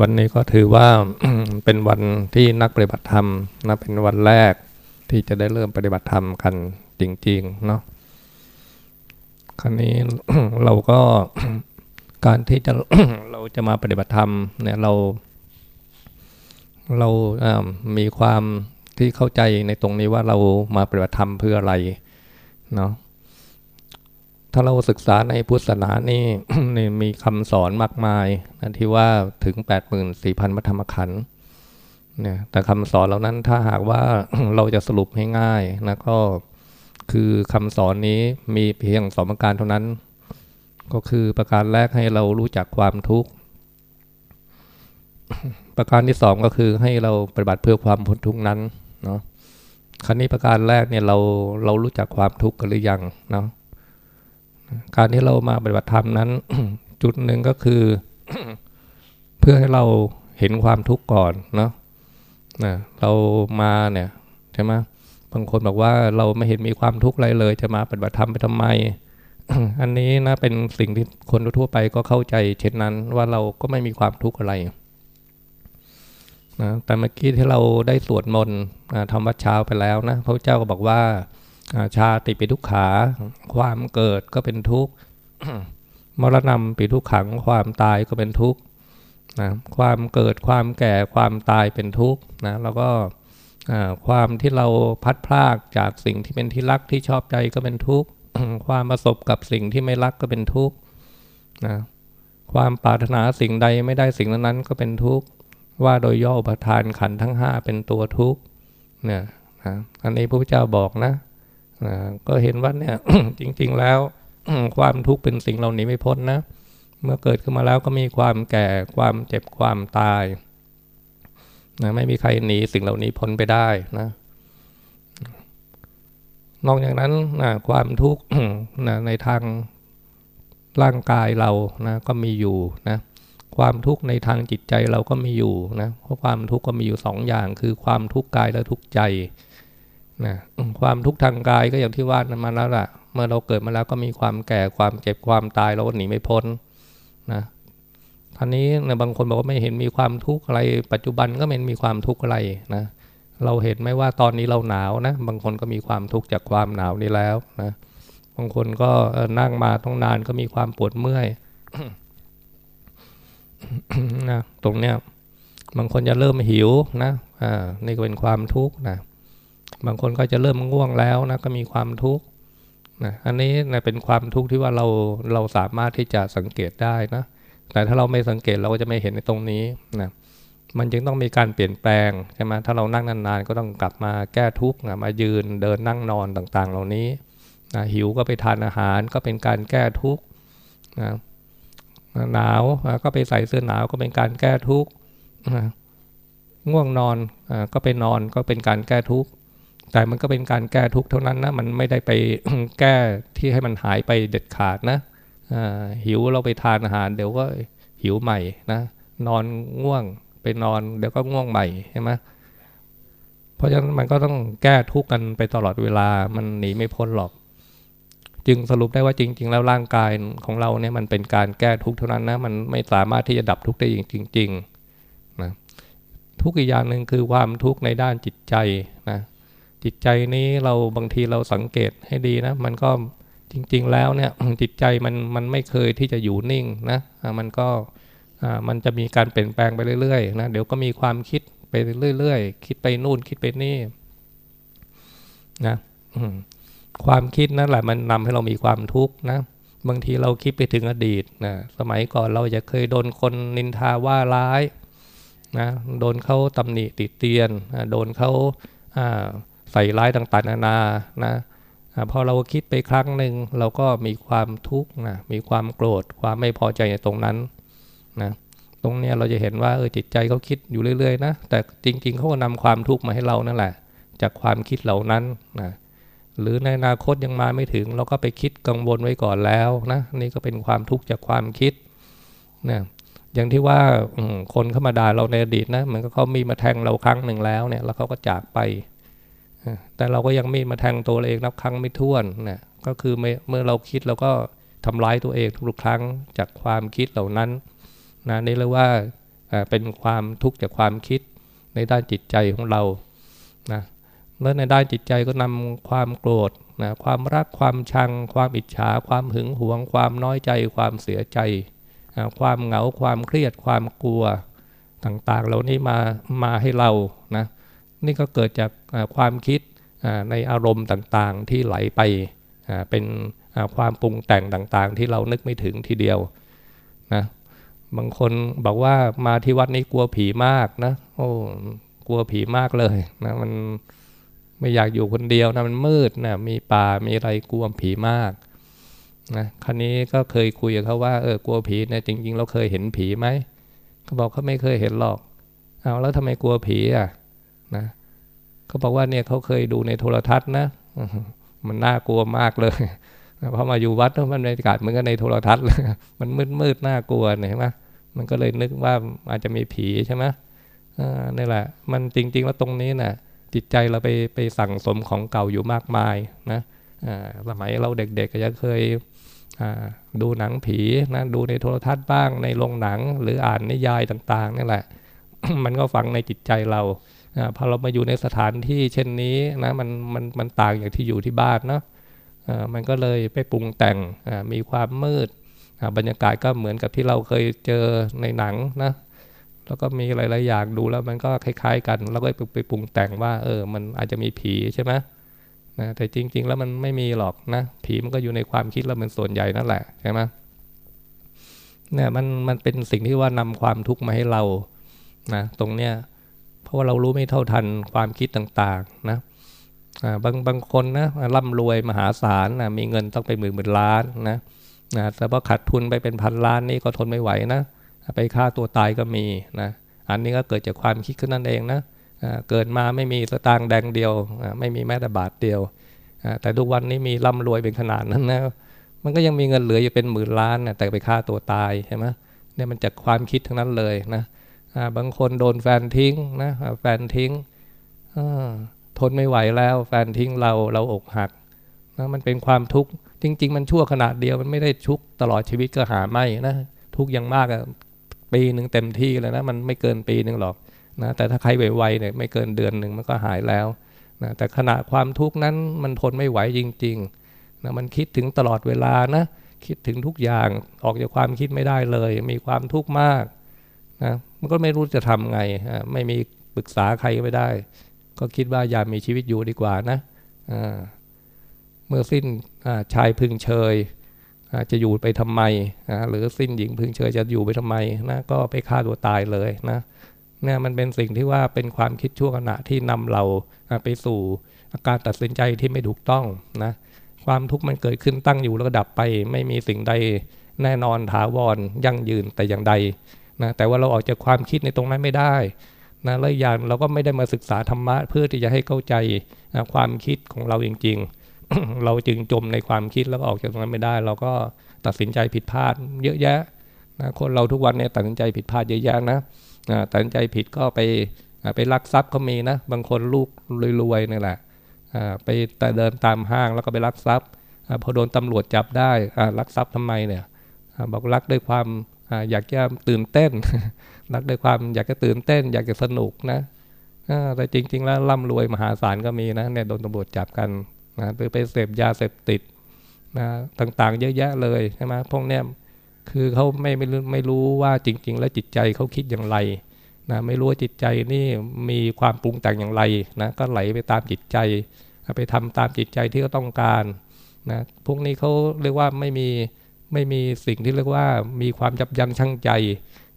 วันนี้ก็ถือว่าเป็นวันที่นักปฏิบัติธรรมนะเป็นวันแรกที่จะได้เริ่มปฏิบัติธรรมกันจริงๆเนาะครั้นี้เราก็การที่จะเราจะมาปฏิบัติธรรมเนี่ยเรา เรามีความที่เข้าใจในตรงนี้ว่าเรามาปฏิบัติธรรมเพื่ออะไรเนาะ ถ้าเราศึกษาในพุทธศาสนานี่นี่มีคำสอนมากมายนะที่ว่าถึง 84,000มัธรรมขันธ์เนี่ยแต่คำสอนเหล่านั้นถ้าหากว่าเราจะสรุปให้ง่ายนะก็คือคำสอนนี้มีเพียงสองประการเท่านั้น ก็คือประการแรกให้เรารู้จักความทุกข์ ประการที่สองก็คือให้เราปฏิบัติเพื่อความพ้นทุกข์นั้นเนาะครั้นี้ประการแรกเนี่ยเราเรารู้จักความทุกข์กันหรือยังเนาะ การที่เรามาปฏิบัติธรรมนั้น จุดหนึ่งก็คือ เพื่อให้เราเห็นความทุกข์ก่อนเนาะนะเรามาเนี่ยใช่ไหมบางคนบอกว่าเราไม่เห็นมีความทุกข์อะไรเลย จะมาปฏิบัติธรรมไปทำไม อันนี้นะเป็นสิ่งที่คนทั่วไปก็เข้าใจ เช่นนั้นว่าเราก็ไม่มีความทุกข์อะไรนะแต่เมื่อกี้ที่เราได้สวดมนต์ทำวัดเช้าไปแล้วนะพระเจ้าก็บอกว่า ชาติปิทุกขา ความเกิดก็เป็นทุกข์มรณะปิทุกขังความตายก็เป็นทุกข์นะความเกิดความแก่ความตายเป็นทุกข์นะแล้วก็ความที่เราพัดพลากจากสิ่งที่เป็นที่รักที่ชอบใจก็เป็นทุกข์ความประสบกับสิ่งที่ไม่รักก็เป็นทุกข์นะความปรารถนาสิ่งใดไม่ได้สิ่งนั้นก็เป็นทุกข์ว่าโดยย่อประทานขันทั้งห้าเป็นตัวทุกข์เนี่ยนะอันนี้พระพุทธเจ้าบอกนะ ก็เห็นว่าเนี่ยจริง ๆแล้วความทุกข์เป็นสิ่งเราหนีไม่พ้นนะ เมื่อเกิดขึ้นมาแล้วก็มีความแก่ความเจ็บความตายนะไม่มีใครหนีสิ่งเหล่านี้พ้นไปได้นะนอกจากนั้นนะความทุกข์นะในทางร่างกายเรานะก็มีอยู่นะความทุกข์ในทางจิตใจเราก็มีอยู่นะเพราะความทุกข์ก็มีอยู่สองอย่าง คือความทุกข์กายและทุกข์ใจ นะความทุกข์ทางกายก็อย่างที่ว่านันมาแล้วล่ะ เมื่อเราเกิดมาแล้วก็มีความแก่ความเจ็บความตายเราก็หนีไม่พ้นนะท่านี้นะบางคนบอกว่าไม่เห็นมีความทุกข์อะไร ปัจจุบันก็ไม่มีความทุกข์อะไรนะเราเห็นไหมว่าตอนนี้เราหนาวนะ บางคนก็มีความทุกข์จากความหนาวนี้แล้วนะบางคนก็นั่งมาต้องนานก็มีความปวดเมื่อยนะตรงเนี้ยบางคนจะเริ่มหิวนะอ่านี่ก็เป็นความทุกข์นะ บางคนก็จะเริ่มง่วงแล้วนะก็มีความทุกข์นะอันนี้นะเป็นความทุกข์ที่ว่าเราเราสามารถที่จะสังเกตได้นะแต่ถ้าเราไม่สังเกตเราก็จะไม่เห็นในตรงนี้นะมันจึงต้องมีการเปลี่ยนแปลงใช่ไหมถ้าเรานั่งนานๆ ก็ต้องกลับมาแก้ทุกข์นะมายืนเดินนั่งนอนต่างๆ เหล่านี้นะหิวก็ไปทานอาหารก็เป็นการแก้ทุกข์นะหนาวก็ไปใส่เสื้อหนาวก็เป็นการแก้ทุกข์ง่วงนอนก็ไปนอนก็เป็นการแก้ทุกข์ แต่มันก็เป็นการแก้ทุกข์เท่านั้นนะ มันไม่ได้ไปแก้ที่ให้มันหายไปเด็ดขาดนะหิวเราไปทานอาหาร เดี๋ยวก็หิวใหม่นะ นอนง่วงไปนอน เดี๋ยวก็ง่วงใหม่ใช่ไหมเพราะฉะนั้นมันก็ต้องแก้ทุกข์กันไปตลอดเวลามันหนีไม่พ้นหรอก จึงสรุปได้ว่าจริง ๆ แล้วร่างกายของเราเนี่ยมันเป็นการแก้ทุกข์เท่านั้นนะ มันไม่สามารถที่จะดับทุกข์ได้จริงๆนะทุกอีกอย่างหนึ่งคือความทุกข์ในด้านจิตใจนะ จิตใจนี้เราบางทีเราสังเกตให้ดีนะ มันก็จริง ๆ แล้วเนี่ยจิตใจมันมันไม่เคยที่จะอยู่นิ่งนะมันก็มันจะมีการเปลี่ยนแปลงไปเรื่อยๆนะเดี๋ยวก็มีความคิดไปเรื่อยๆ คิดไปนู่นคิดไปนี่นะความคิดนั่นแหละมันนำให้เรามีความทุกข์นะบางทีเราคิดไปถึงอดีตนะสมัยก่อนเราจะเคยโดนคนนินทาว่าร้ายนะโดนเขาตำหนิติเตียน โดนเขา ใส่ร้ายต่างๆนานานะพอเราคิดไปครั้งหนึ่งเราก็มีความทุกข์นะมีความโกรธ ความไม่พอใจในตรงนั้นนะตรงนี้เราจะเห็นว่าเออจิตใจเขาคิดอยู่เรื่อยๆนะแต่จริง ๆเขาก็นำความทุกข์มาให้เรานั่นแหละ จากความคิดเหล่านั้นนะหรือในอนาคตยังมาไม่ถึง เราก็ไปคิดกังวลไว้ก่อนแล้วนะนี่ก็เป็นความทุกข์จากความคิดนะอย่างที่ว่าคนเข้ามาด่าเราในอดีตนะเหมือนกับเขามีมาแทงเราครั้งหนึ่งแล้วเนี่ยแล้วเขาก็จากไป แต่เราก็ยังมีมาแทงตัวเองนับครั้งไม่ถ้วนนะก็คือเมื่อเราคิดเราก็ทำร้ายตัวเองทุกครั้งจากความคิดเหล่านั้นนะนี่เรียกว่าเป็นความทุกข์จากความคิดในด้านจิตใจของเรานะแล้วในด้านจิตใจก็นำความโกรธนะความรักความชัง ความอิจฉา ความหึงหวง ความน้อยใจ ความเสียใจนะความเหงาความเครียดความกลัวต่างๆ เหล่านี้มามาให้เรานะ นี่ก็เกิดจากความคิดในอารมณ์ต่างๆที่ไหลไปเป็นความปรุงแต่งต่างๆ ที่เรานึกไม่ถึงทีเดียวนะบางคนบอกว่ามาที่วัดนี้กลัวผีมากนะโอ้กลัวผีมากเลยนะมันไม่อยากอยู่คนเดียวนะมันมืดนะมีป่ามีอะไรกลัวผีมากนะครั้นี้ก็เคยคุยกับเขาว่าเออกลัวผีเนี่ยจริง ๆ เราเคยเห็นผีไหมเขาบอกเขาไม่เคยเห็นหรอกเอาแล้วทำไมกลัวผีอะ นะเขาบอกว่าเนี่ยเขาเคยดูในโทรทัศน์นะมันน่ากลัวมากเลยพอมาอยู่วัดมันบรรยากาศเหมือนกับในโทรทัศน์เลยมันมืดมืดน่ากลัวเห็นไหมมันก็เลยนึกว่าอาจจะมีผีใช่ไหมนี่แหละ มันจริง ๆ แล้วตรงนี้นะ่ะ จิตใจเราไปไปสั่งสมของเก่าอยู่มากมายนะสมัยเราเด็กๆก็จะเคยดูหนังผีนะดูในโทรทัศน์บ้างในโรงหนัง หรืออ่านนิยายต่าง ๆนี่แหละ มันก็ฝังในจิตใจเรา พอเรามาอยู่ในสถานที่เช่นนี้นะมันมันมันต่างอย่างที่อยู่ที่บ้านเนาะมันก็เลยไปปรุงแต่งมีความมืด บรรยากาศก็เหมือนกับที่เราเคยเจอในหนังนะแล้วก็มีหลายๆอย่างดูแล้วมันก็คล้าย ๆ กัน แล้วก็ไปปรุงแต่งว่าเออมันอาจจะมีผีใช่ไหมนะแต่จริง ๆ แล้วมันไม่มีหรอกนะผีมันก็อยู่ในความคิดแล้วมันส่วนใหญ่นั่นแหละใช่ไหมเนี่ยมันมันเป็นสิ่งที่ว่านำความทุกข์มาให้เรานะตรงเนี้ย ราะว่าเรารู้ไม่เท่าทันความคิดต่างๆนะบางบางคนนะร่ำรวยมหาศาลนะมีเงินต้องไปหมื่นหมื่นล้านนะนะแต่พอขาดทุนไปเป็นพันล้านนี่ก็ทนไม่ไหวนะไปฆ่าตัวตายก็มีนะอันนี้ก็เกิดจากความคิดขึ้นนั่นเองนะเกิดมาไม่มีสตางค์แดงเดียว ไม่มีแม้แต่บาทเดียว แต่ทุกวันนี้มีร่ำรวยเป็นขนาดนั้นนะมันก็ยังมีเงินเหลืออยู่เป็นหมื่นล้านนะแต่ไปฆ่าตัวตายใช่ไหมเนี่ยมันจากความคิดทั้งนั้นเลยนะ บางคนโดนแฟนทิ้งนะแฟนทิ้งทนไม่ไหวแล้ว แฟนทิ้งเราเราอกหักนะมันเป็นความทุกข์จริง ๆ มันชั่วขนาดเดียวมันไม่ได้ทุกตลอดชีวิตก็หาไม่นะทุกอย่างมากอะปีหนึ่งเต็มที่เลยนะมันไม่เกินปีหนึ่งหรอกนะแต่ถ้าใครไวๆเนี่ยไม่เกินเดือนหนึ่งมันก็หายแล้วนะแต่ขณะความทุกข์นั้นมันทนไม่ไหวจริงๆนะมันคิดถึงตลอดเวลานะคิดถึงทุกอย่างออกจากความคิดไม่ได้เลย มีความทุกข์มากนะ มันก็ไม่รู้จะทำไงไม่มีปรึกษาใครไม่ได้ ก็คิดว่าอย่ามีชีวิตอยู่ดีกว่านะเมื่อสิ้นชายพึงเชยจะอยู่ไปทำไมหรือสิ้นหญิงพึงเชยจะอยู่ไปทำไมนะก็ไปฆ่าตัวตายเลยนะเนี่ยมันเป็นสิ่งที่ว่าเป็นความคิดชั่วขณะที่นำเราไปสู่อาการตัดสินใจที่ไม่ถูกต้องนะความทุกข์มันเกิดขึ้นตั้งอยู่แล้วก็ดับไป ไม่มีสิ่งใดแน่นอนถาวรยั่งยืนแต่อย่างใด นะแต่ว่าเราออกจากความคิดในตรงนั้นไม่ได้นะและอย่างเราก็ไม่ได้มาศึกษาธรรมะเพื่อที่จะให้เข้าใจนะความคิดของเราจริง ๆ เราจึงจมในความคิดแล้วก็ออกจากตรงนั้นไม่ได้ เราก็ตัดสินใจผิดพลาดเยอะแยะนะคนเราทุกวันเนี่ยตัดสินใจผิดพลาดเยอะแยะนะตัดสินใจผิดก็ไปไปลักทรัพย์ก็มีนะบางคนลูกรวยๆนี่แหละไปแต่เดินตามห้างแล้วก็ไปลักทรัพย์พอโดนตำรวจจับได้ลักทรัพย์ทำไมเนี่ยบอกลักด้วยความ อยากจะตื่นเต้นรักด้วยความอยากจะตื่นเต้น อยากจะสนุกนะแต่จริง ๆ แล้วร่ำรวยมหาศาลก็มีนะเนี่ยโดนตำรวจจับกันนะหรือไปเสพยาเสพติดนะต่างๆ เยอะแยะเลยใช่ไหมพวกเนี้ยคือเขาไม่ไม่ไม่รู้ว่าจริง ๆ แล้วจิตใจเขาคิดอย่างไรนะไม่รู้ว่าจิตใจนี่มีความปรุงแต่งอย่างไรนะก็ไหลไปตามจิตใจ ไปทำตามจิตใจที่เขาต้องการนะพวกนี้เขาเรียกว่าไม่มี ไม่มีสิ่งที่เรียกว่ามีความยับยั้งชั่งใจ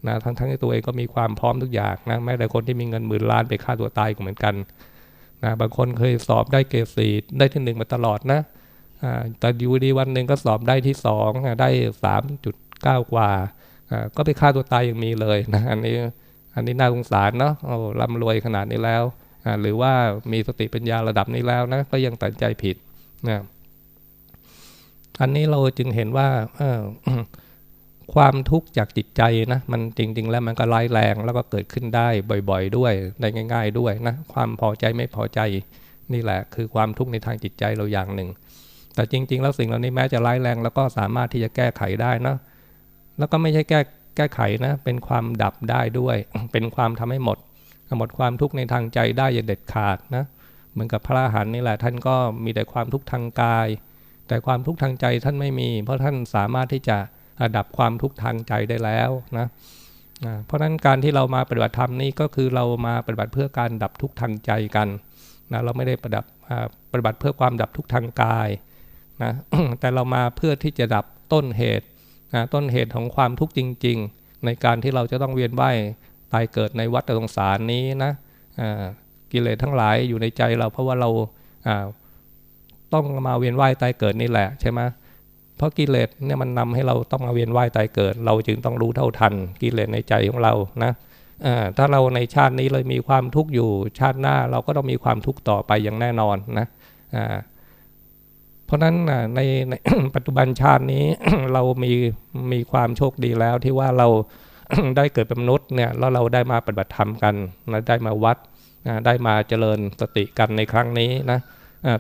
นะทั้งทั้งที่ตัวเองก็มีความพร้อมทุกอย่างนะแม้แต่คนที่มีเงินหมื่นล้านไปฆ่าตัวตายก็เหมือนกันนะบางคนเคยสอบได้เกรดสี่ได้ที่หนึ่งมาตลอดนะแต่อยู่ดีวันหนึ่งก็สอบได้ที่สองได้สามจุดเก้ากว่าก็ไปฆ่าตัวตายย่างมีเลยนะอันนี้อันนี้น่าสงสารเนาะโอ้ร่ำรวยขนาดนี้แล้วหรือว่ามีสติปัญญาระดับนี้แล้วนะก็ยังตัดใจผิดนะ อันนี้เราจึงเห็นว่าความทุกข์จากจิตใจนะมันจริง ๆ แล้วมันก็ร้ายแรงแล้วก็เกิดขึ้นได้บ่อย ๆ ด้วยได้ง่าย ๆ ด้วยนะความพอใจไม่พอใจนี่แหละ คือความทุกข์ในทางจิตใจเราอย่างหนึ่ง แต่จริง ๆ แล้วสิ่งเหล่านี้แม้จะร้ายแรง แล้วก็สามารถที่จะแก้ไขได้นะแล้วก็ไม่ใช่แก้แก้ไขนะ เป็นความดับได้ด้วย เป็นความทำให้หมดหมดความทุกข์ในทางใจได้อย่างเด็ดขาดนะเหมือนกับพระอรหันต์นี่แหละท่านก็มีแต่ความทุกข์ทางกาย แต่ความทุกข์ทางใจท่านไม่มี เพราะท่านสามารถที่จะดับความทุกข์ทางใจได้แล้วนะเพราะฉะนั้นการที่เรามาปฏิบัติธรรมนี้ก็คือเรามาปฏิบัติเพื่อการดับทุกข์ทางใจกันนะเราไม่ได้ปฏิบัติปฏิบัติเพื่อความดับทุกข์ทางกายนะแต่เรามาเพื่อที่จะดับต้นเหตุนะต้นเหตุของความทุกข์จริง ๆ ในการที่เราจะต้องเวียนว่ายตายเกิดในวัฏสงสารนี้นะกิเลสทั้งหลายอยู่ในใจเราเพราะว่าเรา ต้องมาเวียนว่ายตายเกิดนี่แหละใช่ไหมเพราะกิเลสเนี่ยมันนำให้เราต้องมาเวียนว่ายตายเกิด เราจึงต้องรู้เท่าทันกิเลสในใจของเรานะถ้าเราในชาตินี้เลยมีความทุกข์อยู่ชาติหน้าเราก็ต้องมีความทุกข์ต่อไปอย่างแน่นอนนะเพราะนั้นในในปัจจุบันชาตินี้เรามีมีความโชคดีแล้วที่ว่าเราได้เกิดเป็นมนุษย์เนี่ยแล้วเราได้มาปฏิบัติธรรมกันนะได้มาวัดนะได้มาเจริญสติกันในครั้งนี้นะ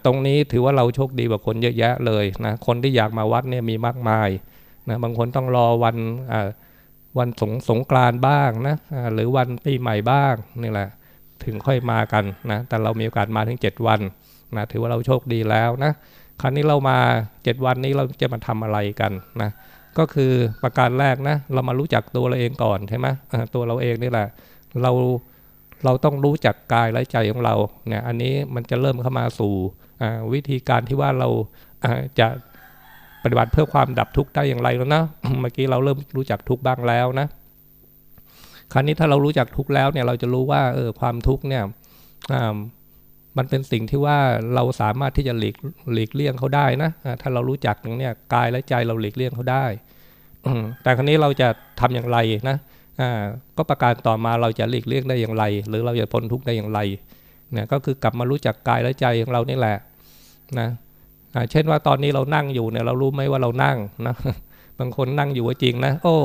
ตรงนี้ถือว่าเราโชคดีกว่าคนเยอะแยะเลยนะคนที่อยากมาวัดเนี่ยมีมากมายนะบางคนต้องรอวันวันสงสงกรานบ้างนะหรือวันปีใหม่บ้างนี่แหละถึงค่อยมากันนะแต่เรามีโอกาสมาถึง 7 วันนะถือว่าเราโชคดีแล้วนะครั้นี้เรามา 7 วันนี้เราจะมาทำอะไรกันนะก็คือประการแรกนะเรามารู้จักตัวเราเองก่อนใช่ไหมตัวเราเองนี่แหละ เรา เราต้องรู้จักกายและใจของเราเนี่ยอันนี้มันจะเริ่มเข้ามาสู่วิธีการที่ว่าเราจะปฏิบัติเพื่อความดับทุกข์ได้อย่างไรแล้วนะเมื่อกี้เราเริ่มรู้จักทุกข์บ้างแล้วนะคราวนี้ถ้าเรารู้จักทุกข์แล้วเนี่ยเราจะรู้ว่าเออความทุกข์เนี่ยมันเป็นสิ่งที่ว่าเราสามารถที่จะหลีกหลีกเลี่ยงเขาได้นะถ้าเรารู้จักเนี้ยกายและใจเราหลีกเลี่ยงเขาได้แต่ครั้นี้เราจะทำอย่างไรนะ ก็ประการต่อมาเราจะหลีกเลี่ยงได้อย่างไร หรือเราจะพ้นทุกข์ได้อย่างไรเนี่ยก็คือกลับมารู้จักกายและใจของเรานี่แหละนะเช่นว่าตอนนี้เรานั่งอยู่เนี่ยเรารู้ไหมว่าเรานั่งนะบางคนนั่งอยู่จริงนะโอ้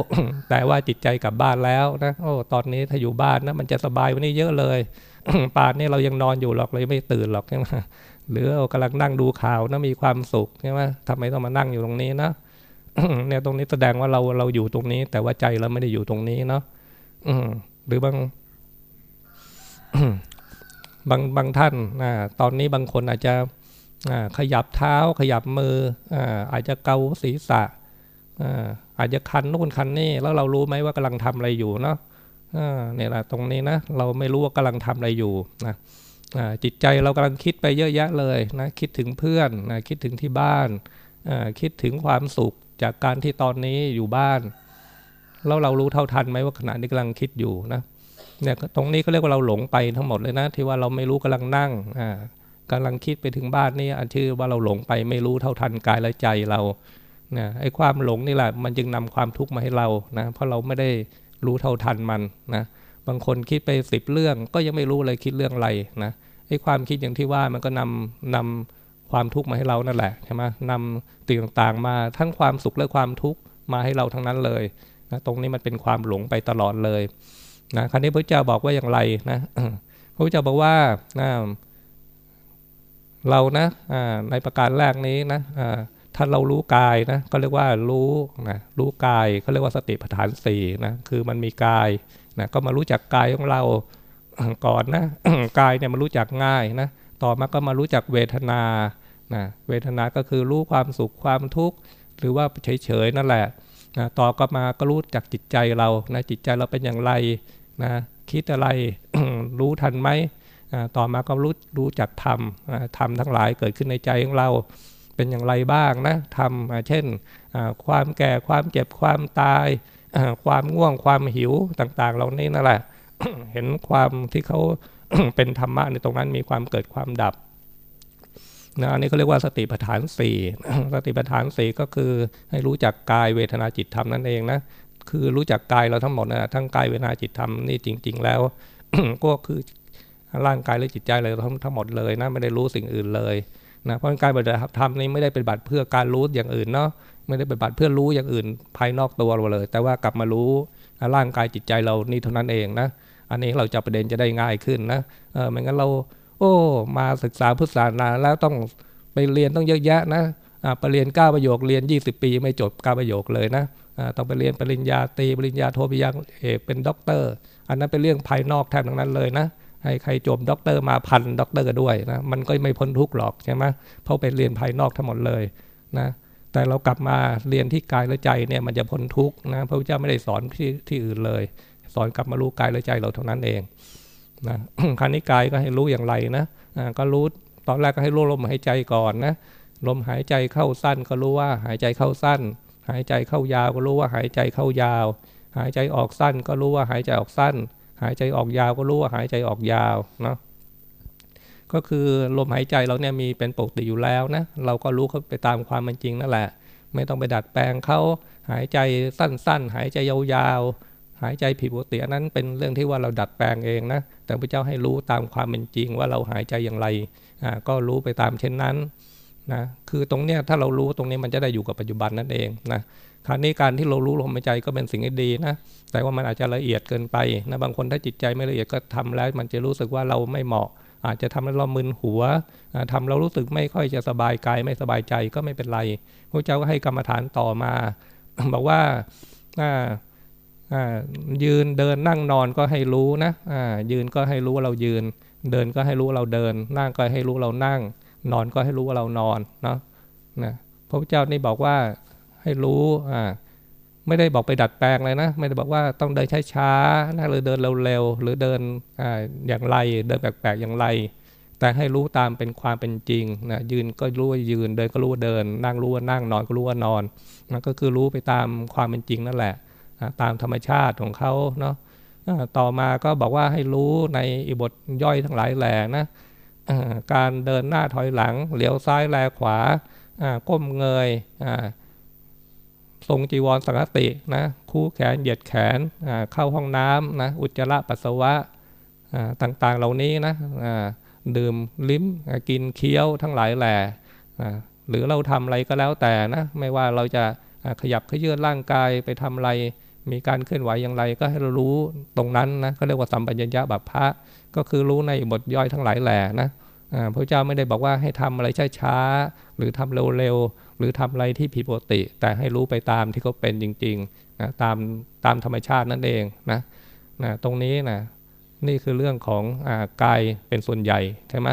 แต่ว่าจิตใจกลับบ้านแล้วนะโอ้ตอนนี้ถ้าอยู่บ้านนะมันจะสบายวันนี้เยอะเลยป่านนี้เรายังนอนอยู่หรอกเลยไม่ตื่นหรอกใช่ไหมหรือเรากำลังนั่งดูข่าวนะมีความสุขใช่ไหมทำไมต้องมานั่งอยู่ตรงนี้นะ เนี่ยตรงนี้แสดงว่าเราเราอยู่ตรงนี้ แต่ว่าใจเราไม่ได้อยู่ตรงนี้เนาะหรือบางบางบางท่านตอนนี้บางคนอาจจะขยับเท้า ขยับมืออาจจะเกาศีรษะอาจจะคันนู่นคันนี่แล้วเรารู้ไหมว่ากำลังทำอะไรอยู่เนาะเนี่ยแหละตรงนี้นะเราไม่รู้ว่ากำลังทำอะไรอยู่นะจิตใจเรากำลังคิดไปเยอะแยะเลยนะคิดถึงเพื่อนนะคิดถึงที่บ้านคิดถึงความสุข จากการที่ตอนนี้อยู่บ้าน แล้วเรารู้เท่าทันไหมว่าขณะนี้กำลังคิดอยู่นะเนี่ยตรงนี้ก็เรียกว่าเราหลงไปทั้งหมดเลยนะ ที่ว่าเราไม่รู้กำลังนั่งอ่ากำลังคิดไปถึงบ้านนี่อันชื่อว่าเราหลงไปไม่รู้เท่าทันกายและใจเรานะไอ้ความหลงนี่แหละมันจึงนำความทุกข์มาให้เรานะเพราะเราไม่ได้รู้เท่าทันมันนะบางคนคิดไปสิบเรื่องก็ยังไม่รู้เลยคิดเรื่องอะไรนะไอ้ความคิดอย่างที่ว่ามันก็นำนำ ความทุกข์มาให้เรานั่นแหละใช่ไหมนำสิ่งต่างๆ มาทั้งความสุขและความทุกข์มาให้เราทั้งนั้นเลยนะตรงนี้มันเป็นความหลงไปตลอดเลยนะครั้นี้พระเจ้าบอกว่าอย่างไรนะพระเจ้าบอกว่านะเรานะในประการแรกนี้นะถ้าเรารู้กายนะก็เรียกว่ารู้นะรู้กายเขาเรียกว่าสติปัฏฐานสี่นะคือมันมีกายนะก็มารู้จักกายของเราก่อนนะกายเนี่ยมันรู้จักง่ายนะต่อมาก็มารู้จักเวทนา นะเวทนาก็คือรู้ความสุขความทุกข์หรือว่าเฉยๆนั่นแหละนะต่อก็มาก็รู้จักจิตใจเรานะจิตใจเราเป็นอย่างไรนะคิดอะไรรู้ทันไหมต่อมาก็รู้รู้จักธรรมธรรมทั้งหลายเกิดขึ้นในใจของเราเป็นอย่างไรบ้างนะธรรมเช่นความแก่ความเจ็บความตาย ความง่วงความหิวต่างๆ เหล่านี้นั่นแหละเห็นความที่เขาเป็นธรรมะในตรงนั้นมีความเกิดความดับ นะอันนี้เขาเรียกว่าสติปัฏฐานสี่สติปัฏฐานสี่ก็คือให้รู้จักกายเวทนาจิตธรรมนั่นเองนะคือรู้จักกายเราทั้งหมดนะทั้งกายเวทนาจิตธรรมนี่จริง ๆ แล้ว ก็คือร่างกายและจิตใจเลยทั้งทั้งหมดเลยนะไม่ได้รู้สิ่งอื่นเลยนะเพราะการปฏิบัติธรรมนี้ไม่ได้เป็นบัตรเพื่อการรู้อย่างอื่นเนาะไม่ได้เป็นบัตรเพื่อรู้อย่างอื่น ภายนอกตัวเราเลย แต่ว่ากลับมารู้ร่างกายจิตใจเรานี่เท่านั้นเองนะอันนี้เราจะประเด็นจะได้ง่ายขึ้นนะเออไม่งั้นเรา โอ้ มาศึกษาพุทธศาสนาแล้วต้องไปเรียนต้องเยอะแยะนะอ่าไปเรียนก้าประโยคเรียน 20 ปีไม่จบก้าประโยคเลยนะต้องไปเรียนปริญญาตรีปริญญาโทปริญญาเอกเป็นด็อกเตอร์ อันนั้นเป็นเรื่องภายนอกแทนทั้งนั้นเลยนะให้ใครจบด็อกเตอร์มาพันด็อกเตอร์ด้วยนะมันก็ไม่พ้นทุกข์หรอกใช่ไหมเพราะไปเรียนภายนอกทั้งหมดเลยนะแต่เรากลับมาเรียนที่กายและใจเนี่ยมันจะพ้นทุกข์นะพระพุทธเจ้าไม่ได้สอนที่ที่อื่นเลย สอนกลับมารู้กายและใจเราเท่านั้นเอง นะคราวนี้กายก็ให้รู้อย่างไรนะก็รู้ตอนแรกก็ให้รู้ลมหายใจก่อนนะลมหายใจเข้าสั้นก็รู้ว่าหายใจเข้าสั้น หายใจเข้ายาวก็รู้ว่าหายใจเข้ายาว หายใจออกสั้นก็รู้ว่าหายใจออกสั้น หายใจออกยาวก็รู้ว่าหายใจออกยาวเนาะก็คือลมหายใจเราเนี่ยมีเป็นปกติอยู่แล้วนะเราก็รู้เขาไปตามความเป็นจริงนั่นแหละ ไม่ต้องไปดัดแปลงเขาหายใจสั้นๆ หายใจยาวๆ หายใจผิดปกติอันนั้นเป็นเรื่องที่ว่าเราดัดแปลงเองนะ แต่พระเจ้าให้รู้ตามความเป็นจริงว่าเราหายใจอย่างไรอ่าก็รู้ไปตามเช่นนั้นนะคือตรงเนี้ยถ้าเรารู้ตรงนี้มันจะได้อยู่กับปัจจุบันนั่นเองนะคราวนี้การที่เรารู้ลมหายใจก็เป็นสิ่งที่ดีนะแต่ว่ามันอาจจะละเอียดเกินไปนะบางคนถ้าจิตใจไม่ละเอียดก็ทำแล้ว มันจะรู้สึกว่าเราไม่เหมาะ อาจจะทำให้เรามึนหัวทำเรารู้สึกไม่ค่อยจะสบายกายไม่สบายใจก็ไม่เป็นไรพระเจ้าก็ให้กรรมฐานต่อมา บอกว่า ยืนเดินนั่งนอนก็ให้รู้นะยืนก็ให้รู้ว่าเรายืน เดินก็ให้รู้เราเดิน นั่งก็ให้รู้เรานั่ง นอนก็ให้รู้ว่าเรานอนเนาะนะพระพุทธเจ้านี่บอกว่าให้รู้อ่าไม่ได้บอกไปดัดแปลงเลยนะ ไม่ได้บอกว่าต้องเดินช้าๆนะหรือเดินเร็วๆหรือเดินออย่างไรเดินแปลกๆอย่างไร แต่ให้รู้ตามเป็นความเป็นจริงนะยืนก็รู้ว่ายืนเดินก็รู้ว่าเดิน นั่งรู้ว่านั่งนอนก็รู้ว่านอนนะก็คือรู้ไปตามความเป็นจริงนั่นแหละ ตามธรรมชาติของเขาเนาะต่อมาก็บอกว่าให้รู้ในอิบทย่อยทั้งหลายแหล่นะการเดินหน้าถอยหลังเหลียวซ้ายแลขวาก้มเงยทรงจีวรสังคตินะคู่แขนเหยียดแขนเข้าห้องน้ำนะอุจจาระปัสสาวะต่างๆเหล่านี้นะดื่มลิ้มกินเคี้ยวทั้งหลายแหล่หรือเราทำอะไรก็แล้วแต่นะไม่ว่าเราจะขยับขยื่นร่างกายไปทำอะไร มีการเคลื่อนไหวอย่างไรก็ให้เรารู้ตรงนั้นนะก็เรียกว่าสัมปัญญะบัพพะก็คือรู้ในบทย่อยทั้งหลายแหล่นะพระเจ้าไม่ได้บอกว่าให้ทำอะไรช้าๆหรือทำเร็วๆหรือทำอะไรที่ผิดปกติ แต่ให้รู้ไปตามที่เขาเป็นจริงๆนะตามตามธรรมชาตินั่นเองนะนะตรงนี้นะนี่คือเรื่องของอกายเป็นส่วนใหญ่ใช่ไหม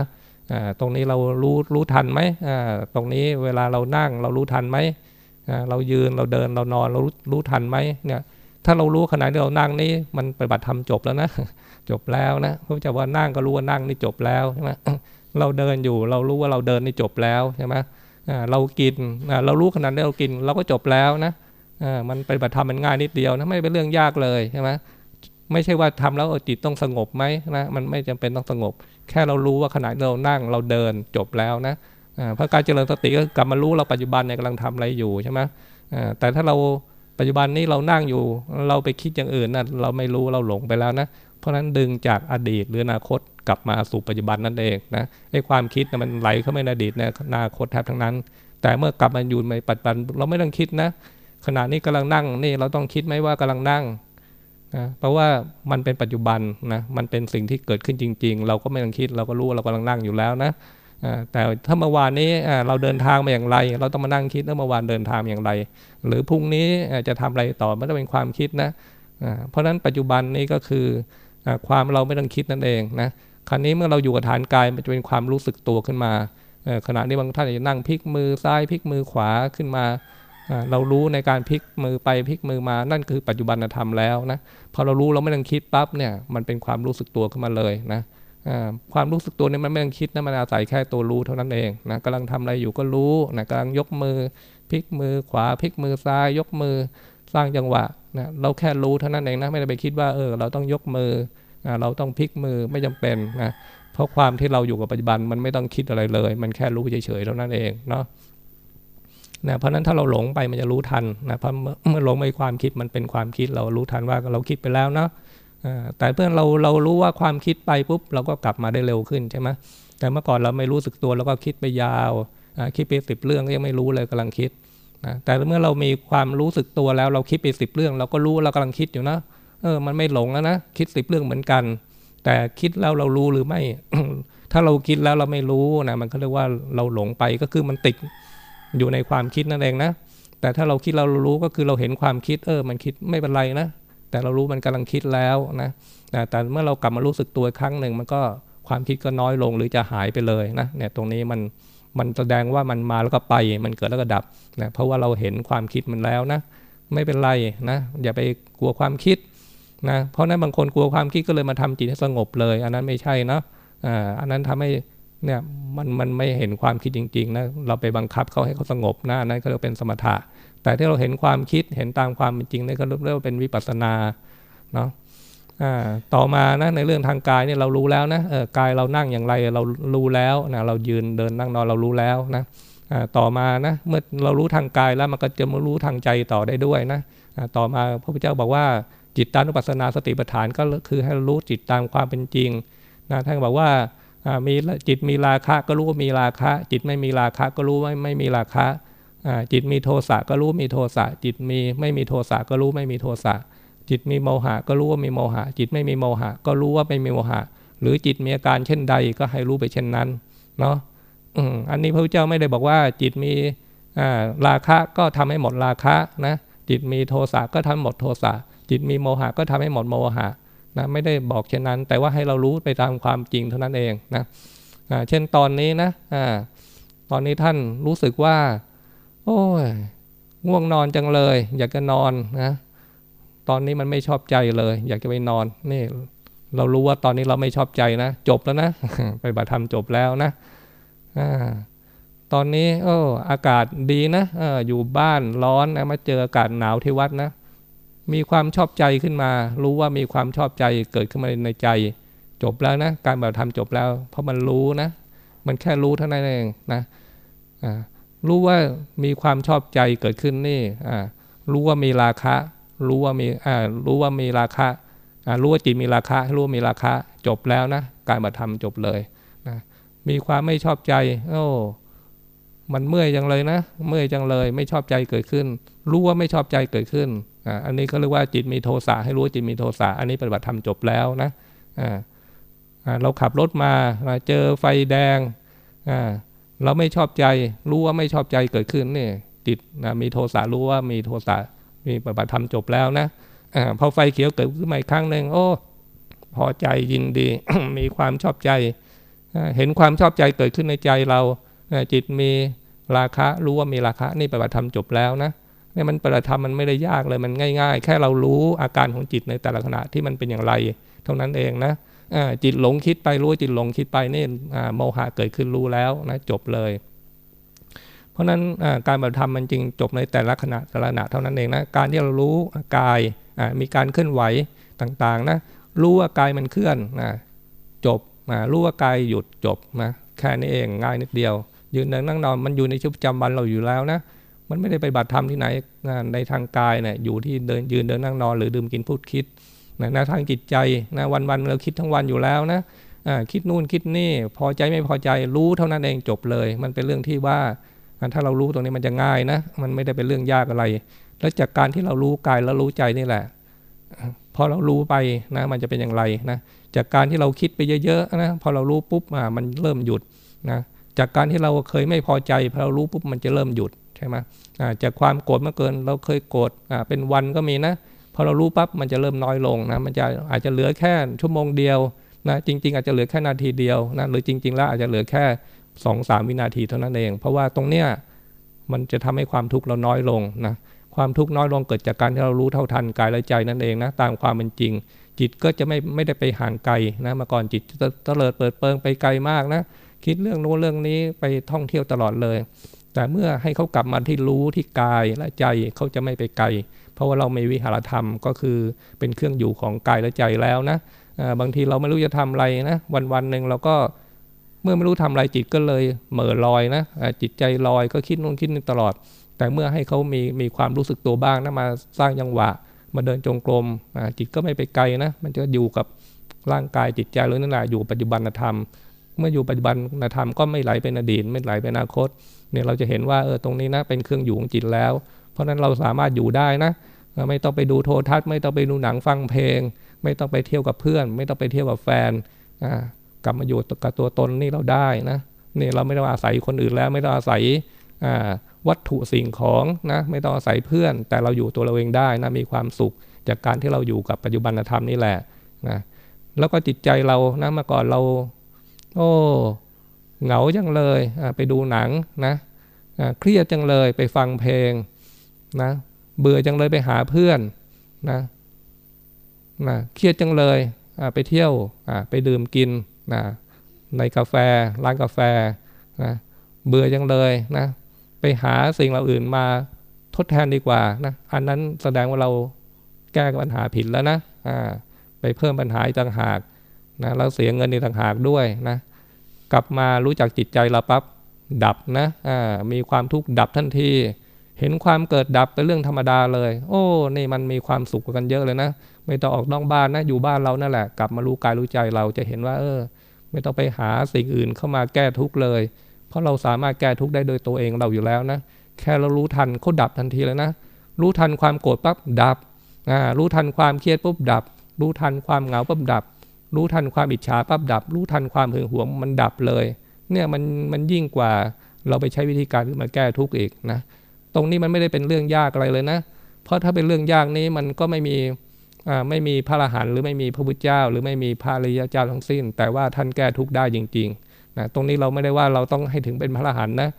ตรงนี้เรารู้รู้ทันไหมตรงนี้เวลาเรานั่งเรารู้ทันไหมเรายืนเราเดินเรานอนเรารู้ทันไหมเนี่ย ถ้าเรารู้ขณะที่เรานั่งนี่มันปฏิบัติธรรมจบแล้วนะ จบแล้วนะพระเจ้าว่านั่งก็รู้ว่านั่งนี่จบแล้วใช่ไหมเราเดินอยู่เรารู้ว่าเราเดินนี่จบแล้วใช่ไหมเรากินเรารู้ขนาดที่เรากิน เราก็จบแล้วนะมันปฏิบัติธรรมมันง่ายนิดเดียวนะไม่เป็นเรื่องยากเลยใช่ไหมไม่ใช่ว่าทำแล้วจิตต้องสงบไหมนะมันไม่จำเป็นต้องสงบ แค่เรารู้ว่าขณะเรานั่งเราเดินจบแล้วนะเพราะการเจริญสติก็กลับมารู้เราปัจจุบันเนี่ยกำลังทำอะไรอยู่ใช่ไหมแต่ถ้าเรา ปัจจุบันนี้เรานั่งอยู่เราไปคิดอย่างอื่นนะเราไม่รู้เราหลงไปแล้วนะ เพราะฉะนั้นดึงจากอดีตหรืออนาคตกลับมาสู่ปัจจุบันนั่นเองนะไอ้ความคิดนะมันไหลเข้าไปในอดีตในอนาคตแทบทั้งนั้น แต่เมื่อกลับมาอยู่ในปัจจุบันเราไม่ต้องคิดนะ ขณะนี้กำลังนั่งนี่เราต้องคิดไหมว่ากำลังนั่งนะเพราะว่ามันเป็นปัจจุบันนะมันเป็นสิ่งที่เกิดขึ้นจริง ๆ เราก็ไม่ต้องคิดเราก็รู้ว่าเรากำลังนั่งอยู่แล้วนะ แต่ถ้าเมื่อวานนี้เราเดินทางมาอย่างไร เราต้องมานั่งคิดว่าเมื่อวานเดินทางอย่างไร หรือพรุ่งนี้จะทำอะไรต่อไม่ต้องเป็นความคิดนะเพราะฉะนั้นปัจจุบันนี้ก็คือความเราไม่ต้องคิดนั่นเองนะคราวนี้เมื่อเราอยู่กับฐานกายมันจะเป็นความรู้สึกตัวขึ้นมาขณะนี้บางท่านจะนั่งพลิกมือซ้ายพลิกมือขวาขึ้นมาเรารู้ในการพลิกมือไปพลิกมือมา นั่นคือปัจจุบันธรรมแล้วนะพอเรารู้เราไม่ต้องคิดปั๊บเนี่ยมันเป็นความรู้สึกตัวขึ้นมาเลยนะ ความรู้สึกตัวนี้มันไม่ต้องคิดนะมันอาศัยแค่ตัวรู้เท่านั้นเองนะกำลังทำอะไรอยู่ก็รู้นะกำลังยกมือพลิกมือขวาพลิกมือซ้าย ยกมือสร้างจังหวะนะเราแค่รู้เท่านั้นเองนะไม่ได้ไปคิดว่าเออเราต้องยกมือเราต้องพลิกมือไม่จำเป็นนะเพราะความที่เราอยู่กับปัจจุบันมันไม่ต้องคิดอะไรเลย มันแค่รู้เฉยๆเท่านั้นเองเนาะนะเพราะนั้นถ้าเราหลงไปมันจะรู้ทันนะเพราะเมื่อหลงไปความคิดมันเป็นความคิดเรารู้ทันว่าเราคิดไปแล้วเนาะ แต่เพื่อนเราเรารู้ว่าความคิดไปปุ๊บเราก็กลับมาได้เร็วขึ้นใช่ไหมแต่เมื่อก่อนเราไม่รู้สึกตัวแล้วก็คิดไปยาวคิดไปสิบเรื่องก็ยังไม่รู้เลยกำลังคิดนะแต่เมื่อเรามีความรู้สึกตัวแล้วเราคิดไปสิบเรื่อง เราก็รู้เรากำลังคิดอยู่นะเออมันไม่หลงแล้วนะคิดสิบเรื่องเหมือนกัน แต่คิดแล้วเรารู้หรือไม่ ถ้าเราคิดแล้วเราไม่รู้นะมันก็เรียกว่าเราหลงไปก็คือมันติดอยู่ในความคิดนั่นเองนะแต่ถ้าเราคิดเรารู้ก็คือเราเห็นความคิดเออ มันคิดไม่เป็นไรนะ แต่เรารู้มันกำลังคิดแล้วนะแต่เมื่อเรากลับมารู้สึกตัวครั้งหนึ่งมันก็ความคิดก็น้อยลงหรือจะหายไปเลยนะเนี่ยตรงนี้มันมันแสดงว่ามันมาแล้วก็ไปมันเกิดแล้วก็ดับนะเพราะว่าเราเห็นความคิดมันแล้วนะ ไม่เป็นไรนะอย่าไปกลัวความคิดนะเพราะนั้นบางคนกลัวความคิดก็เลยมาทำจิตให้สงบเลย อันนั้นไม่ใช่นะอ่าอันนั้นทำให้เนี่ยมันมันไม่เห็นความคิดจริงๆนะเราไปบังคับเขาให้เขาสงบนะนั่นก็เรียกเป็นสมถะ แต่ที่เราเห็นความคิดเห็นตามความเป็นจริงนี่ก็เรียกว่าเป็นวิปัสสนาเนาะต่อมานะในเรื่องทางกายเนี่ยเรารู้แล้วนะกายเรานั่งอย่างไรเรารู้แล้วนะเรายืนเดินนั่งนอนเรารู้แล้วนะต่อมานะเมื่อเรารู้ทางกายแล้วมันก็จะมารู้ทางใจต่อได้ด้วยนะต่อมาพระพุทธเจ้าบอกว่าจิตตานุปัสสนาสติปัฏฐานก็คือให้รู้จิตตามความเป็นจริงนะท่านบอกว่ามีจิตมีราคะก็รู้ว่ามีราคะ จิตไม่มีราคะก็รู้ว่าไม่มีราคะ จิตมีโทสะก็รู้มีโทสะจิตมีไม่มีโทสะก็รู้ไม่มีโทสะจิตมีโมหะก็รู้ว่ามีโมหะ จิตไม่มีโมหะ ก็รู้ว่าไม่มีโมหะ หรือจิตมีอาการเช่นใดก็ให้รู้ไปเช่นนั้นเนาะอันนี้พระพุทธเจ้าไม่ได้บอกว่าจิตมีราคะก็ทำให้หมดราคะนะจิตมีโทสะก็ทำหมดโทสะจิตมีโมหะก็ทำให้หมดโมหะนะไม่ได้บอกเช่นนั้น แต่ว่าให้เรารู้ไปตามความจริงเท่านั้นเองนะเช่นตอนนี้นะตอนนี้ท่านรู้สึกว่า โอ้ยง่วงนอนจังเลย อยากจะนอนนะตอนนี้มันไม่ชอบใจเลย อยากจะไปนอนนี่เรารู้ว่าตอนนี้เราไม่ชอบใจนะ จบแล้วนะไปบัตรธรรมจบแล้วนะอตอนนี้โอ้อากาศดีนะออยู่บ้านร้อนนะมาเจออากาศหนาวที่วัดนะ มีความชอบใจขึ้นมา รู้ว่ามีความชอบใจเกิดขึ้นมาในใจ จบแล้วนะ การแบบทำจบแล้ว เพราะมันรู้นะ มันแค่รู้เท่านั้นเองนะอ่า รู้ว่ามีความชอบใจเกิดขึ้นนี่รู้ว่ามีราคะ รู้ว่ามีอ่ารู้ว่ามีราคาอ่ารู้ว่าจิตมีราคารู้ว่ามีราคาจบแล้วนะการมาทำจบเลยนะมีความไม่ชอบใจ โอ้มันเมื่อยจังเลยนะ เมื่อยจังเลย ไม่ชอบใจเกิดขึ้น รู้ว่าไม่ชอบใจเกิดขึ้นอ่าอันนี้ก็เรียกว่าจิตมีโทสะให้รู้ว่าจิตมีโทสะอันนี้ปฏิบัติธรรมจบแล้วนะอ่าเราขับรถมาเจอไฟแดงอ่า เราไม่ชอบใจรู้ว่าไม่ชอบใจเกิดขึ้นนี่จิตนะมีโทสะรู้ว่ามีโทสะมีปฏิบัติธรรมจบแล้วนะอพอไฟเขียวเกิดขึ้นมาอีกครั้งหนึ่งโอ้พอใจยินดี มีความชอบใจ เห็นความชอบใจเกิดขึ้นในใจเราจิตมีราคะรู้ว่ามีราคะนี่ปฏิบัติธรรมจบแล้วนะนี่มันปฏิบัติธรรมมันไม่ได้ยากเลยมันง่าย ๆ แค่เรารู้อาการของจิตในแต่ละขณะที่มันเป็นอย่างไร เท่านั้นเองนะ จิตหลงคิดไปรู้จิตหลงคิดไปนี่โมหะเกิดขึ้นรู้แล้วนะจบเลย เพราะนั้นการปฏิธรรมมันจริงจบในแต่ละขณะแต่ละขณะเท่านั้นเองนะการที่เรารู้กายมีการเคลื่อนไหวต่างๆนะรู้ว่ากายมันเคลื่อนนะจบรู้ว่ากายหยุดจบนะแค่นี้เองง่ายนิดเดียว ยืนเดินนั่งนอนมันอยู่ในชีวิตประจำวันเราอยู่แล้วนะมันไม่ได้ไปบัตรธรรมที่ไหนในทางกายเนะี่ยอยู่ที่เดินยืนเดินนั่งนอนหรือดื่มกินพูดคิด นะนะทางจิตใจนะวันๆเราคิดทั้งวันอยู่แล้วนะคิดนู่นคิดนี่พอใจไม่พอใจรู้เท่านั้นเองจบเลย มันเป็นเรื่องที่ว่าถ้าเรารู้ตรงนี้มันจะง่ายนะ มันไม่ได้เป็นเรื่องยากอะไร แล้วจากการที่เรารู้กายแล้วรู้ใจนี่แหละพอเรารู้ไปนะ มันจะเป็นอย่างไรนะจากการที่เราคิดไปเยอะๆนะพอเรารู้ปุ๊บอ่ามันเริ่มหยุดนะจากการที่เราเคยไม่พอใจพอเรารู้ปุ๊บมันจะเริ่มหยุดใช่ไหมจากความโกรธเมื่อเกินเราเคยโกรธเป็นวันก็มีนะ พอเรารู้ปั๊บมันจะเริ่มน้อยลงนะมันจะอาจจะเหลือแค่ชั่วโมงเดียวนะจริง ๆ อาจจะเหลือแค่นาทีเดียวนะหรือจริง ๆ แล้วอาจจะเหลือแค่สองสามวินาทีเท่านั้นเอง เพราะว่าตรงเนี้ยมันจะทำให้ความทุกข์เราน้อยลงนะความทุกข์น้อยลงเกิดจากการที่เรารู้เท่าทันกายและใจนั่นเองนะตามความเป็นจริง จิตก็จะไม่ไม่ได้ไปห่างไกลนะมาก่อนจิตจะเตลิดเปิดเปิงไปไกลมากนะคิดเรื่องโน้นเรื่องนี้ไปท่องเที่ยวตลอดเลย แต่เมื่อให้เขากลับมาที่รู้ที่กายและใจเขาจะไม่ไปไกล เพราะว่าเราไม่วิหารธรรมก็คือเป็นเครื่องอยู่ของกายและใจแล้วนะบางทีเราไม่รู้จะทำอะไรนะวันวันหนึ่งเราก็เมื่อไม่รู้ทำอะไรจิตก็เลยเหม่อลอยนะจิตใจลอยก็คิดนู่นคิดนี่ตลอด แต่เมื่อให้เขามีมีความรู้สึกตัวบ้างนะมาสร้างยังหวะ มาเดินจงกรมจิตก็ไม่ไปไกลนะมันจะอยู่กับร่างกายจิตใจเลยนั่นแหละอยู่ปัจจุบันธรรม เมื่ออยู่ปัจจุบันธรรมก็ไม่ไหลเป็นอดีต ไม่ไหลเป็นอนาคตเนี่ยเราจะเห็นว่าเออตรงนี้นะเป็นเครื่องอยู่ของจิตแล้ว เพราะนั้นเราสามารถอยู่ได้นะไม่ต้องไปดูโทรทัศน์ไม่ต้องไปดูหนังฟังเพลง ไม่ต้องไปเที่ยวกับเพื่อน ไม่ต้องไปเที่ยวกับแฟนกลับมาอยู่กับตัวตนนี่เราได้นะนี่เราไม่ต้องอาศัยคนอื่นแล้ว ไม่ต้องอาศัยวัตถุสิ่งของนะไม่ต้องอาศัยเพื่อน แต่เราอยู่ตัวเราเองได้นะมีความสุข จากการที่เราอยู่กับปัจจุบันธรรมนี่แหละนะแล้วก็จิตใจเรานะเมื่อก่อนเรา โอ้เหงาจังเลยไปดูหนังนะเครียดจังเลยไปฟังเพลง นะเบื่อจังเลยไปหาเพื่อนนะนะเครียดจังเลยไปเที่ยวไปดื่มกินนะในกาแฟร้านกาแฟนะเบื่อจังเลยนะไปหาสิ่งเราอื่นมาทดแทนดีกว่านะอันนั้นแสดงว่าเราแก้ปัญหาผิดแล้วนะไปเพิ่มปัญหาอีกต่างหากนะเราเสียเงินอีกต่างหากด้วยนะกลับมารู้จักจิตใจเราปับ๊บดับนะมีความทุกข์ดับทันที เห็นความเกิดดับเป็นเรื่องธรรมดาเลย โอ้ นี่มันมีความสุขกันเยอะเลยนะ ไม่ต้องออกนอกบ้านนะ อยู่บ้านเรานั่นแหละ กลับมารู้กายรู้ใจเราจะเห็นว่า เออ ไม่ต้องไปหาสิ่งอื่นเข้ามาแก้ทุกข์เลย เพราะเราสามารถแก้ทุกข์ได้โดยตัวเองเราอยู่แล้วนะ แค่เรารู้ทันเขาดับทันทีเลยนะ รู้ทันความโกรธปั๊บดับ อ่า รู้ทันความเครียดปุ๊บดับ รู้ทันความเหงาปุ๊บดับ รู้ทันความอิจฉาปั๊บดับ รู้ทันความหึงหวงมันดับเลย เนี่ยมันมันยิ่งกว่าเราไปใช้วิธีการมาแก้ทุกข์อีกนะ ตรงนี้มันไม่ได้เป็นเรื่องยากอะไรเลยนะ เพราะถ้าเป็นเรื่องยากนี้มันก็ไม่มีไม่มีพระอรหันต์หรือไม่มีพระพุทธเจ้า หรือไม่มีพระอริยเจ้าทั้งสิ้น แต่ว่าท่านแก้ทุกได้จริงๆนะตรงนี้เราไม่ได้ว่าเราต้องให้ถึงเป็นพระอรหันต์นะ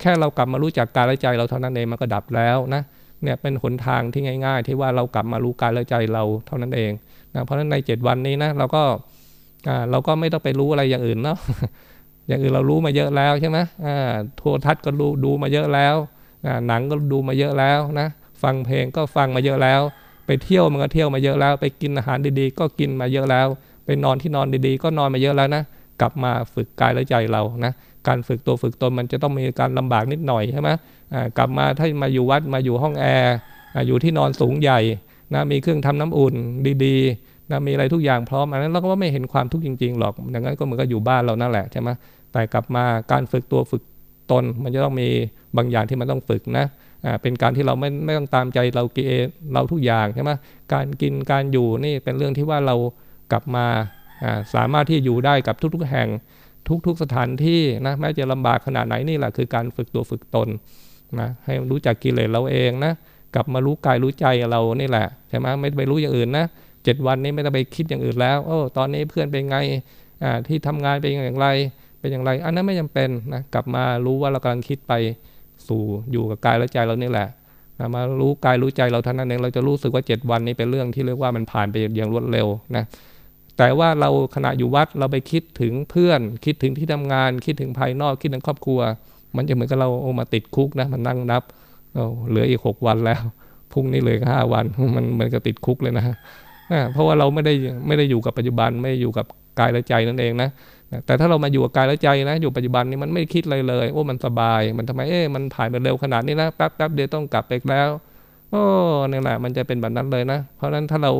แค่เรากลับมารู้จักกายและใจเราเท่านั้นเองมันก็ดับแล้วนะเนี่ยเป็นหนทางที่ง่าย ๆ ที่ว่าเรากลับมารู้กายและใจเราเท่านั้นเองนะเพราะฉะนั้นใน 7 วันนี้นะเราก็เราก็ไม่ต้องไปรู้อะไรอย่างอื่นเนาะอย่างอื่นเรารู้มาเยอะแล้วใช่ไหมโทรทัศน์ก็ดูดูมาเยอะแล้ว หนังก็ดูมาเยอะแล้วนะ ฟังเพลงก็ฟังมาเยอะแล้ว ไปเที่ยวมันก็เที่ยวมาเยอะแล้ว ไปกินอาหารดีๆ ก็กินมาเยอะแล้ว ไปนอนที่นอนดีๆ ก็นอนมาเยอะแล้วนะ กลับมาฝึกกายและใจเรานะการฝึกตัวฝึกตนมันจะต้องมีการลำบากนิดหน่อยใช่ไหมกลับมาถ้ามาอยู่วัดมาอยู่ห้องแอร์อยู่ที่นอนสูงใหญ่นะมีเครื่องทำน้ำอุ่นดีๆนะมีอะไรทุกอย่างพร้อมอันนั้นเราก็ไม่เห็นความทุกข์จริงๆหรอกดังนั้นก็เหมือนกับอยู่บ้านเรานั่นแหละใช่ไหมแต่กลับมาการฝึกตัวฝึก ตน มันจะต้องมีบางอย่างที่มันต้องฝึกนะเป็นการที่เราไม่ไม่ต้องตามใจเราเกเราทุกอย่างใช่ไหมการกินการอยู่นี่เป็นเรื่องที่ว่าเรากลับมาสามารถที่อยู่ได้กับทุกๆแห่งทุกๆสถานที่นะแม้จะลำบากขนาดไหนนี่แหละคือการฝึกตัวฝึกตนนะให้รู้จักกิเลสเราเองนะกลับมารู้กายรู้ใจเรานี่แหละใช่ไหมไม่ไปรู้อย่างอื่นนะเจ็ดวันนี้ไม่ต้องไปคิดอย่างอื่นแล้วโอ้ตอนนี้เพื่อนเป็นไงที่ทำงานเป็นอย่างไร เป็นอย่างไร อันนั้นไม่จำเป็นนะกลับมารู้ว่าเรากำลังคิดไปสู่อยู่กับกายและใจเรานี่แหละนะมารู้กายรู้ใจเราท่านั้นเองเราจะรู้สึกว่า 7 วันนี้เป็นเรื่องที่เรียกว่ามันผ่านไปอย่างรวดเร็วนะแต่ว่าเราขณะอยู่วัดเราไปคิดถึงเพื่อน คิดถึงที่ทำงาน คิดถึงภายนอกคิดถึงครอบครัว มันจะเหมือนกับเราโอมาติดคุกนะมันนั่งนับเหลืออีก 6 วันแล้วพรุ่งนี้เหลือห้าวันมันเหมือนกับติดคุกเลยนะเพราะว่าเราไม่ได้ไม่ได้อยู่กับปัจจุบันไม่อยู่กับกายและใจนั่นเองนะ แต่ถ้าเรามาอยู่กับกายและใจนะ อยู่ปัจจุบันนี้มันไม่คิดเลยเลยโอ้มันสบาย มันทำไมเอ๊ะมันผ่านไปเร็วขนาดนี้นะแป๊บแป๊บเดียวต้องกลับไปแล้วโอ้นี่แหละมันจะเป็นแบบนั้นเลยนะ เพราะฉะนั้นถ้าเรา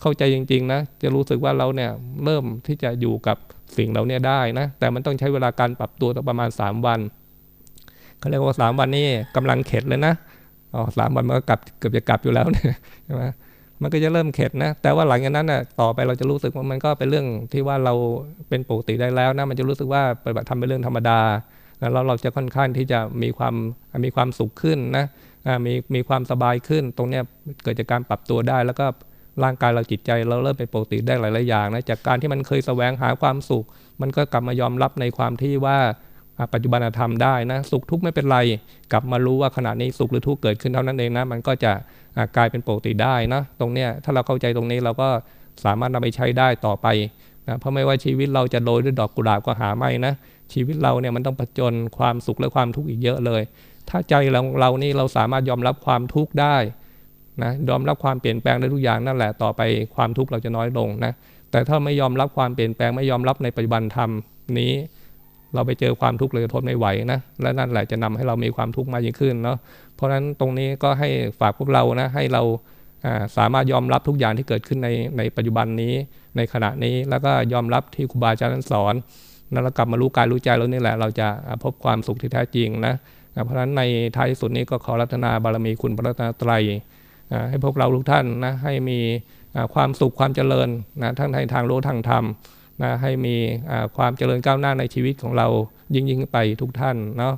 เข้าใจจริง ๆ นะ จะรู้สึกว่าเราเนี่ยเริ่มที่จะอยู่กับสิ่งเราเนี่ยได้นะ แต่มันต้องใช้เวลาการปรับตัวต่อประมาณ 3 วันเขาเรียกว่า 3 วันนี้กำลังเข็ดเลยนะอ๋อสามวันมันก็กลับเกือบจะกลับอยู่แล้วเนี่ยใช่ไหม มันก็จะเริ่มเข็ดนะ แต่ว่าหลังจากนั้นน่ะต่อไปเราจะรู้สึกว่ามันก็เป็นเรื่องที่ว่าเราเป็นปกติได้แล้วนะมันจะรู้สึกว่าปฏิบัติทำเป็นเรื่องธรรมดาแล้วเราจะค่อนข้างที่จะมีความมีความสุขขึ้นนะมีมีความสบายขึ้น ตรงนี้เกิดจากการปรับตัวได้ แล้วก็ร่างกายเราจิตใจเราเริ่มเป็นปกติได้หลายๆอย่างนะจากการที่มันเคยแสวงหาความสุข มันก็กลับมายอมรับในความที่ว่าปัจจุบันธรรมได้นะสุขทุกข์ไม่เป็นไร กลับมารู้ว่าขณะนี้สุขหรือทุกข์เกิดขึ้นเท่านั้นเองนะ มันก็จะ กลายเป็นปกติได้นะตรงเนี้ยถ้าเราเข้าใจตรงนี้เราก็สามารถนำไปใช้ได้ต่อไปนะเพราะไม่ว่าชีวิตเราจะโรยด้วยดอกกุหลาบก็หาไม่นะชีวิตเราเนี่ยมันต้องผจญความสุขและความทุกข์อีกเยอะเลย ถ้าใจเราเรานี่เราสามารถยอมรับความทุกข์ได้นะยอมรับความเปลี่ยนแปลงได้ทุกอย่างนั่นแหละต่อไปความทุกข์เราจะน้อยลงนะแต่ถ้าไม่ยอมรับความเปลี่ยนแปลงไม่ยอมรับในปัจจุบันธรรมนี้ เราไปเจอความทุกข์เลยทนไม่ไหวนะและนั่นแหละจะนำให้เรามีความทุกข์มากยิ่งขึ้นเนาะเพราะฉะนั้นตรงนี้ก็ให้ฝากพวกเรานะให้เราสามารถยอมรับทุกอย่างที่เกิดขึ้นในในปัจจุบันนี้ในขณะนี้แล้วก็ยอมรับที่ครูบาอาจารย์สอนแล้วกลับมารู้กายรู้ใจแล้วนี่แหละเราจะพบความสุขที่แท้จริงนะเพราะฉะนั้นในท้ายสุดนี้ก็ขอรัตนาบารมีคุณพระรัตนตรัยให้พวกเราทุกท่านนะให้มีความสุขความเจริญนะทั้งในทางโลกทางธรรมนะให้มีความเจริญก้าวหน้าในชีวิตของเรายิ่งยิ่งไปทุกท่านเนาะ